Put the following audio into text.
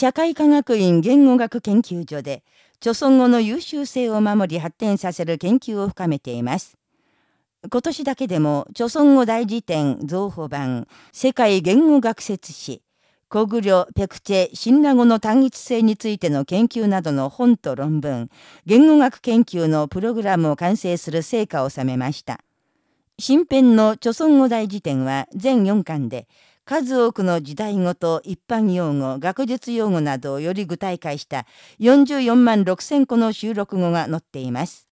社会科学院言語学研究所で、著存語の優秀性を守り発展させる研究を深めています。今年だけでも、著存語大辞典増補版、世界言語学説史、古具量、ペクチェ、新羅語の単一性についての研究などの本と論文、言語学研究のプログラムを完成する成果を収めました。新編の著存語大辞典は全4巻で、数多くの時代語と一般用語、学術用語などをより具体化した44万6千個の収録語が載っています。